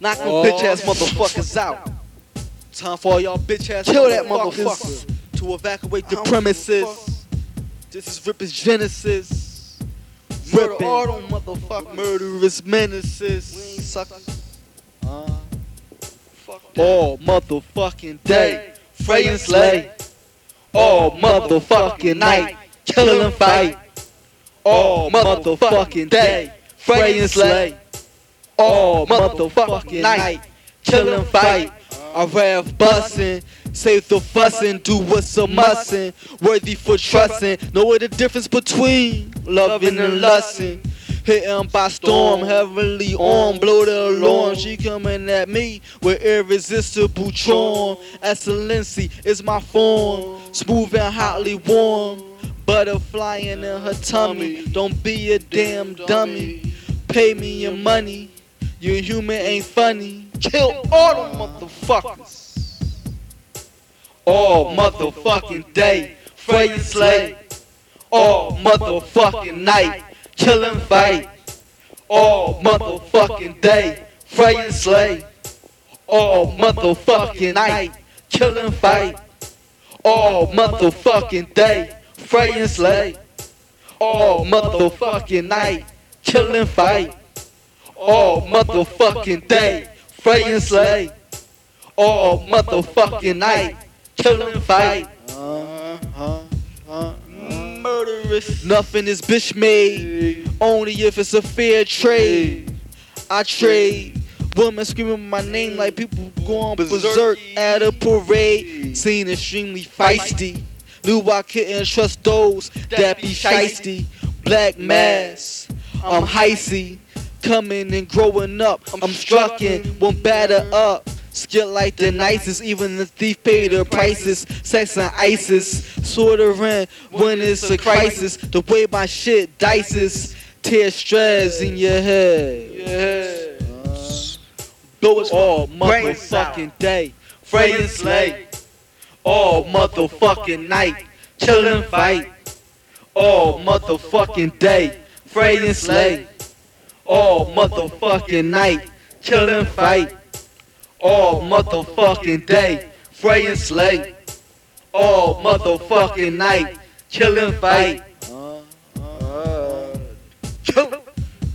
Knock them Oh, bitch ass motherfuckers out. Time for all y'all bitch ass Kill that motherfuckers to evacuate the premises. This is Ripper's Genesis. Murder Ripping. all them motherfuckers. Murderous menaces. Suckers. Uh, all motherfucking day. Frey and slay. All motherfucking night. Kill and fight. All motherfucking day. Frey and slay. Oh, oh, All motherfucking night. Kill and fight. I rap bussin', save the fussin', do what's a mussin', worthy for trustin'. Know what the difference between lovin' and lustin'. Hitting by storm, heavily on, blow the alarm. She coming at me with irresistible charm. Excellency is my form, smooth and hotly warm. Butterfly in her tummy, don't be a damn dummy. Pay me your money, you human ain't funny. Kill all them motherfuckers. All motherfucking day, Frey and slay. All motherfucking night, kill and fight. All motherfucking day, Frey and slay. All motherfucking night, kill and fight. All motherfucking day, Frey and slay. All motherfucking night, kill and fight. All motherfucking day, Frey and slay. All motherfucking night, kill and fight. Uh, uh, uh, Murderous. Nothing is bitch made. Only if it's a fair trade. I trade. Women screaming my name like people going berserk at a parade. Seen extremely feisty. Knew I couldn't trust those that be shisty. Black mass. I'm heisty. Coming and growing up. I'm struckin'. Won't batter up. Skill like the nicest, even the thief paid the prices. Sex and ISIS, sort of in when it's a crisis. The way my shit dices, tear straws in your head. Yeah. Blow it all motherfucking day. Frey and slay. All motherfucking night. Chill and fight. All motherfucking day. Frey and slay. All motherfucking night. Chill and fight. All motherfucking day. Frey and slay. All motherfucking night. Kill and fight. Kill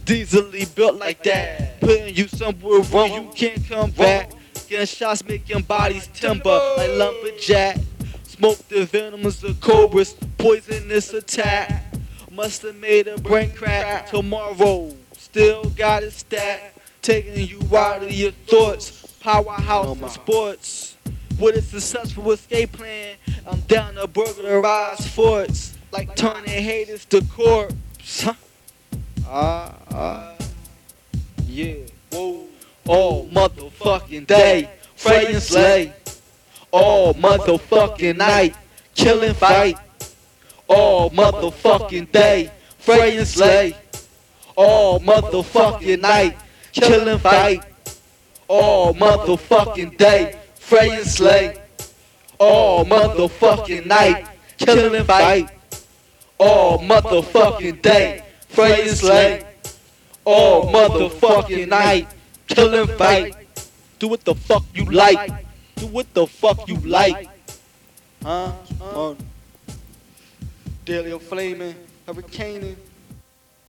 Dieselly built like that. Putting you somewhere wrong, you can't come back. Getting shots making bodies timber like lumberjack. Smoke the venomous of cobras, poisonous attack. Must have made a brain crack tomorrow. Still got it stacked. Taking you out of your thoughts. Powerhouse in sports. With a successful escape plan, I'm down to burglarize forts. Like turning haters to corpse. Huh? uh, uh, Yeah. Whoa. All motherfucking day. Frey and slay. All motherfucking night. Kill and fight. All motherfucking day. Frey and slay. All motherfucking night. Kill and fight. All motherfucking day. Frey and slay. All motherfucking night. Kill and fight. All motherfucking day. Frey and slay. All motherfucking night. Kill and fight. Do what the fuck you like. Do what the fuck you like. huh? Uh, Daily flaming, hurricaning.